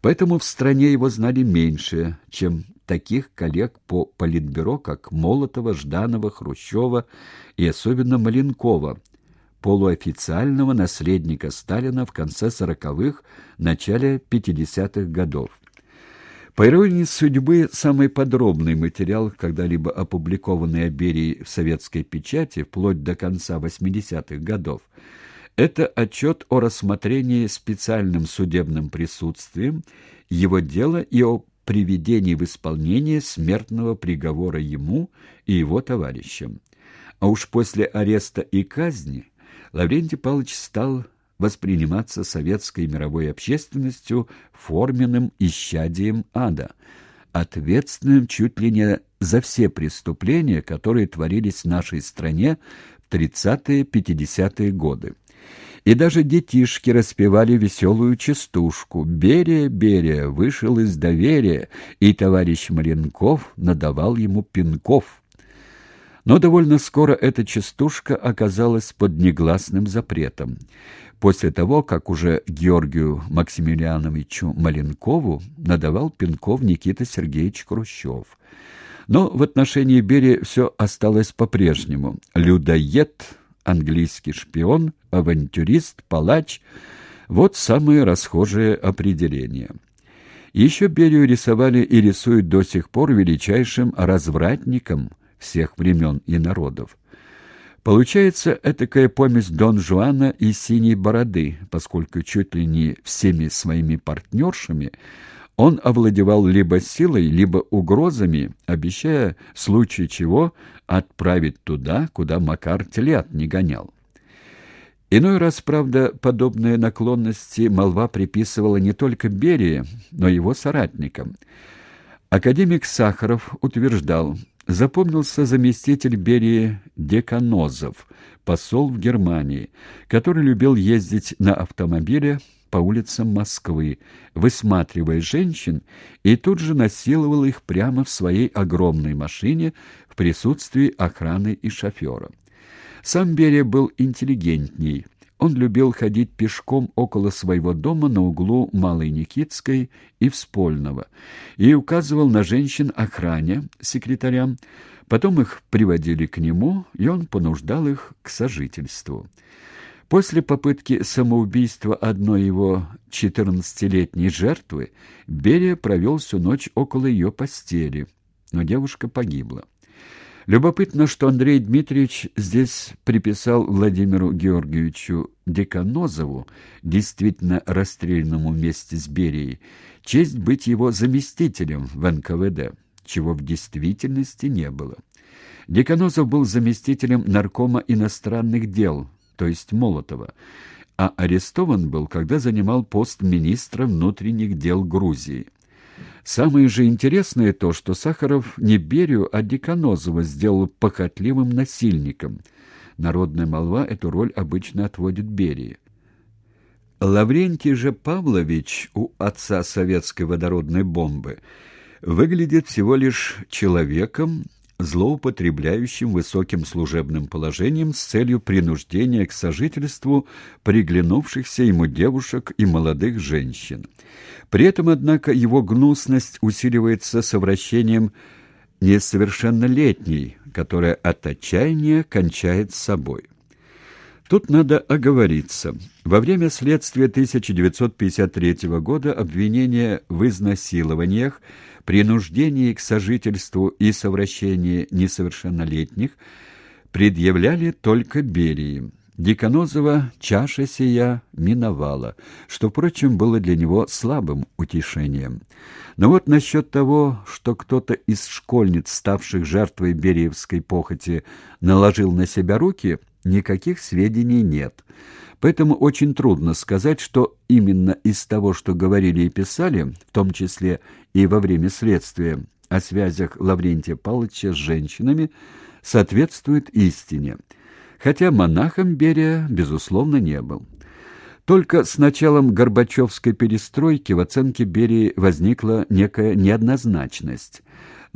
Поэтому в стране его знали меньше, чем таких коллег по политбюро, как Молотова, Жданова, Хрущева и особенно Маленкова, полуофициального наследника Сталина в конце сороковых, начале 50-х годов. По иронии судьбы, самый подробный материал, когда-либо опубликованный о Берии в советской печати, вплоть до конца 80-х годов, это отчет о рассмотрении специальным судебным присутствием его дела и о приведении в исполнение смертного приговора ему и его товарищам. А уж после ареста и казни Лаврентий Павлович стал восприниматься советской мировой общественностью форменным исчадием ада, ответственным чуть ли не за все преступления, которые творились в нашей стране в 30-50-е годы. И даже детишки распевали веселую частушку «Берия, Берия, вышел из доверия», и товарищ Маленков надавал ему пинков. Но довольно скоро эта частушка оказалась под негласным запретом. После того, как уже Георгию Максимилиановичу Маленкову надавал пинков Никита Сергеевич Хрущев. Но в отношении Берии все осталось по-прежнему. Людоед, английский шпион, авантюрист, палач — вот самые расхожие определения. Еще Берию рисовали и рисуют до сих пор величайшим развратником — всех времен и народов. Получается этакая помесь Дон Жуана и Синей Бороды, поскольку чуть ли не всеми своими партнершами он овладевал либо силой, либо угрозами, обещая в случае чего отправить туда, куда Макар телят не гонял. Иной раз, правда, подобные наклонности молва приписывала не только Берии, но и его соратникам. Академик Сахаров утверждал, запомнился заместитель Берии Деканозов, посол в Германии, который любил ездить на автомобиле по улицам Москвы, высматривая женщин, и тут же насиловал их прямо в своей огромной машине в присутствии охраны и шофера. Сам Берия был интеллигентней, он любил ходить пешком около своего дома на углу Малой Никитской и Вспольного и указывал на женщин охране, секретарям, потом их приводили к нему, и он понуждал их к сожительству. После попытки самоубийства одной его четырнадцатилетней жертвы Берия провел всю ночь около ее постели, но девушка погибла. Любопытно, что Андрей Дмитриевич здесь приписал Владимиру Георгиевичу Деканозову, действительно расстрелянному вместе с Берией, честь быть его заместителем в НКВД, чего в действительности не было. Деканозов был заместителем наркома иностранных дел, то есть Молотова, а арестован был, когда занимал пост министра внутренних дел Грузии. Самое же интересное то, что Сахаров не Берию, а Деканозова сделал похотливым насильником. Народная молва эту роль обычно отводит Берии. Лаврентий же Павлович у отца советской водородной бомбы выглядит всего лишь человеком, злоупотребляющим высоким служебным положением с целью принуждения к сожительству приглянувшихся ему девушек и молодых женщин. При этом, однако, его гнусность усиливается совращением несовершеннолетней, которая от отчаяния кончает собой. Тут надо оговориться. Во время следствия 1953 года обвинения в изнасилованиях, принуждении к сожительству и совращении несовершеннолетних предъявляли только Берии. Деканозова чаша сия миновала, что, впрочем, было для него слабым утешением. Но вот насчет того, что кто-то из школьниц, ставших жертвой Бериевской похоти, наложил на себя руки, никаких сведений нет. Поэтому очень трудно сказать, что именно из того, что говорили и писали, в том числе и во время следствия, о связях Лаврентия Павловича с женщинами, соответствует истине – хотя монахом Берия, безусловно, не был. Только с началом Горбачевской перестройки в оценке Берии возникла некая неоднозначность.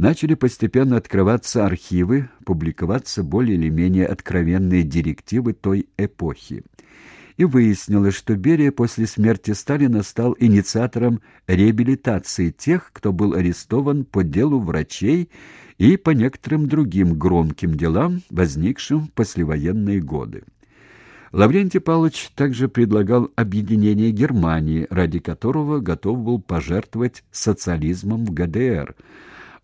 Начали постепенно открываться архивы, публиковаться более или менее откровенные директивы той эпохи. и выяснилось, что Берия после смерти Сталина стал инициатором реабилитации тех, кто был арестован по делу врачей и по некоторым другим громким делам, возникшим в послевоенные годы. Лаврентий Павлович также предлагал объединение Германии, ради которого готов был пожертвовать социализмом в ГДР.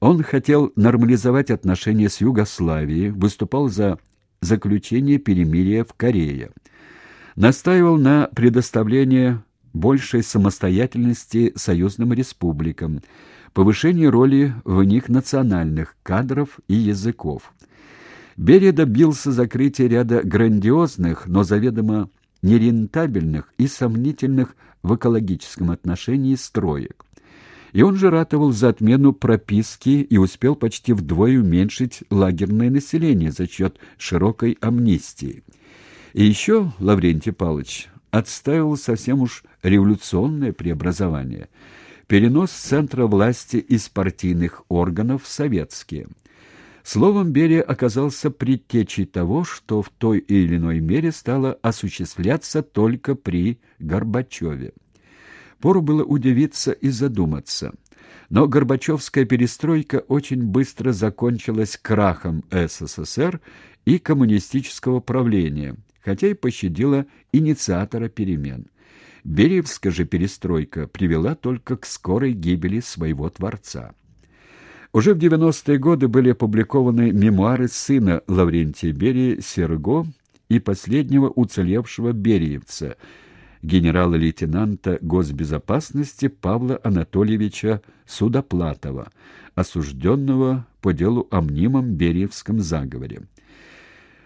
Он хотел нормализовать отношения с Югославией, выступал за заключение перемирия в Корее настаивал на предоставлении большей самостоятельности союзным республикам, повышении роли в них национальных кадров и языков. Берия добился закрытия ряда грандиозных, но заведомо нерентабельных и сомнительных в экологическом отношении строек. И он же ратовал за отмену прописки и успел почти вдвое уменьшить лагерное население за счет широкой амнистии. И еще Лаврентий Павлович отстаивал совсем уж революционное преобразование – перенос центра власти из партийных органов в советские. Словом, Берия оказался предтечей того, что в той или иной мере стало осуществляться только при Горбачеве. Пору было удивиться и задуматься. Но Горбачевская перестройка очень быстро закончилась крахом СССР и коммунистического правления – хотя и пощадила инициатора перемен. Бериевская же перестройка привела только к скорой гибели своего творца. Уже в 90-е годы были опубликованы мемуары сына Лаврентия Берии Серго и последнего уцелевшего бериевца, генерала-лейтенанта госбезопасности Павла Анатольевича Судоплатова, осужденного по делу о мнимом Бериевском заговоре.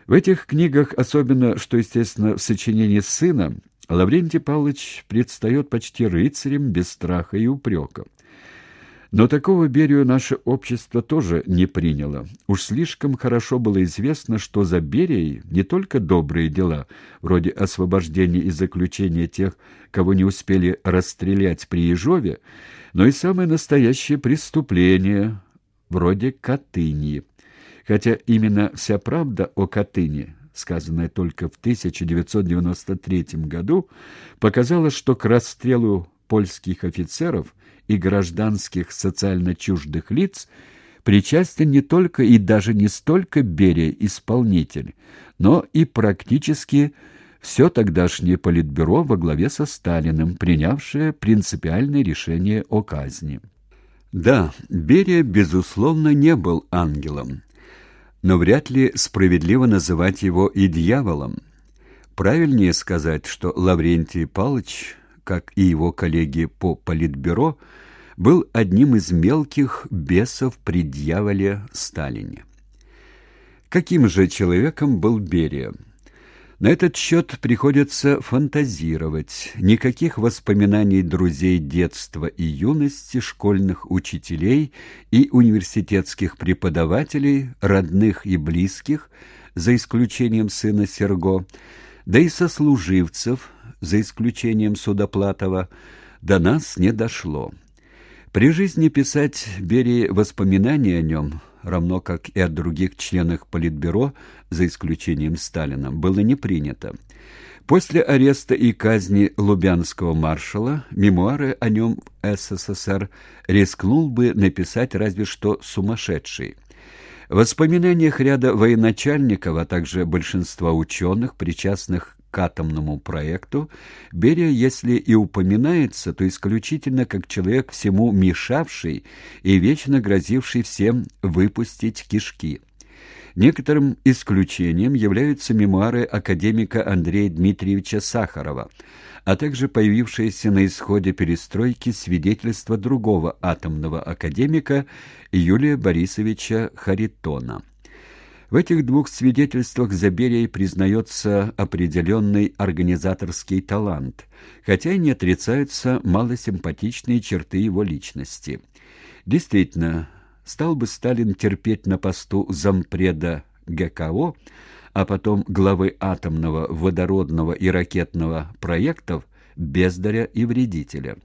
В этих книгах, особенно, что, естественно, в сочинении сына, Лаврентий Павлович предстает почти рыцарем без страха и упрека. Но такого Берию наше общество тоже не приняло. Уж слишком хорошо было известно, что за Берией не только добрые дела, вроде освобождения и заключения тех, кого не успели расстрелять при Ежове, но и самые настоящие преступления, вроде Катынии хотя именно вся правда о Катыни, сказанная только в 1993 году, показала, что к расстрелу польских офицеров и гражданских социально чуждых лиц причастен не только и даже не столько Берия исполнитель, но и практически все тогдашнее политбюро во главе со Сталиным, принявшее принципиальное решение о казни. Да, Берия, безусловно, не был ангелом но вряд ли справедливо называть его и дьяволом. Правильнее сказать, что Лаврентий Павлович, как и его коллеги по политбюро, был одним из мелких бесов при дьяволе Сталине. Каким же человеком был Берия? На этот счет приходится фантазировать. Никаких воспоминаний друзей детства и юности, школьных учителей и университетских преподавателей, родных и близких, за исключением сына Серго, да и сослуживцев, за исключением Судоплатова, до нас не дошло. При жизни писать Берии воспоминания о нем равно как и от других членов Политбюро, за исключением Сталина, было не принято. После ареста и казни лубянского маршала мемуары о нем в СССР рискнул бы написать разве что сумасшедший. В воспоминаниях ряда военачальников, а также большинства ученых, причастных к атомному проекту, Берия, если и упоминается, то исключительно как человек всему мешавший и вечно грозивший всем выпустить кишки. Некоторым исключением являются мемуары академика Андрея Дмитриевича Сахарова, а также появившиеся на исходе перестройки свидетельства другого атомного академика Юлия Борисовича Харитона. В этих двух свидетельствах за Берией признается определенный организаторский талант, хотя и не отрицаются малосимпатичные черты его личности. Действительно, стал бы Сталин терпеть на посту зампреда ГКО, а потом главы атомного, водородного и ракетного проектов, бездаря и вредителя.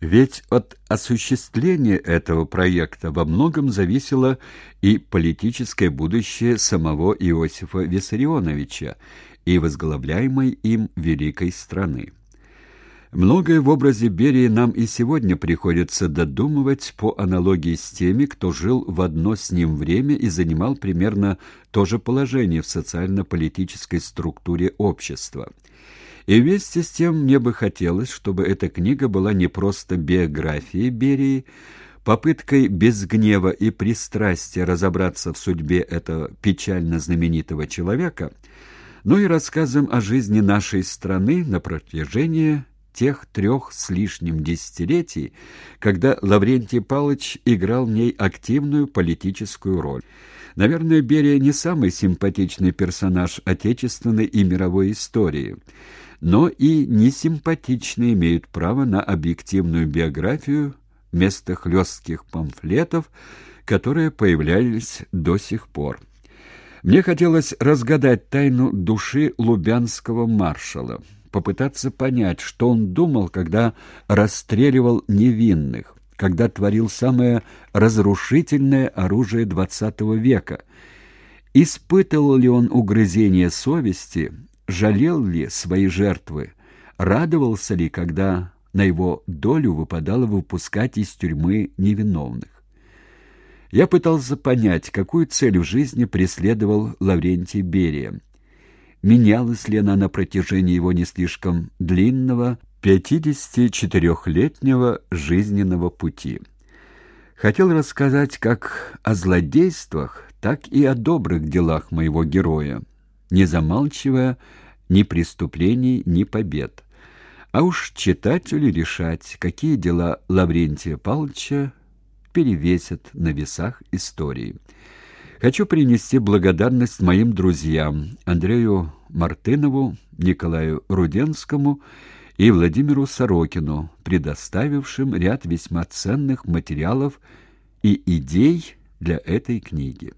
Ведь от осуществления этого проекта во многом зависело и политическое будущее самого Иосифа Виссарионовича, и возглавляемой им великой страны. Многое в образе Берии нам и сегодня приходится додумывать по аналогии с теми, кто жил в одно с ним время и занимал примерно то же положение в социально-политической структуре общества. И вместе с тем мне бы хотелось, чтобы эта книга была не просто биографией Берии, попыткой без гнева и пристрастия разобраться в судьбе этого печально знаменитого человека, но и рассказом о жизни нашей страны на протяжении тех трех с лишним десятилетий, когда Лаврентий Павлович играл в ней активную политическую роль. Наверное, Берия не самый симпатичный персонаж отечественной и мировой истории, но и несимпатичные имеют право на объективную биографию вместо хлестких памфлетов, которые появлялись до сих пор. Мне хотелось разгадать тайну души лубянского маршала попытаться понять, что он думал, когда расстреливал невинных, когда творил самое разрушительное оружие XX века. Испытывал ли он угрызение совести, жалел ли свои жертвы, радовался ли, когда на его долю выпадало выпускать из тюрьмы невиновных. Я пытался понять, какую цель в жизни преследовал Лаврентий Берия – менялась ли она на протяжении его не слишком длинного, 54-летнего жизненного пути. Хотел рассказать как о злодействах, так и о добрых делах моего героя, не замалчивая ни преступлений, ни побед. А уж читателю решать, какие дела Лаврентия Павловича перевесят на весах истории. Хочу принести благодарность моим друзьям Андрею Мартынову, Николаю Руденскому и Владимиру Сорокину, предоставившим ряд весьма ценных материалов и идей для этой книги.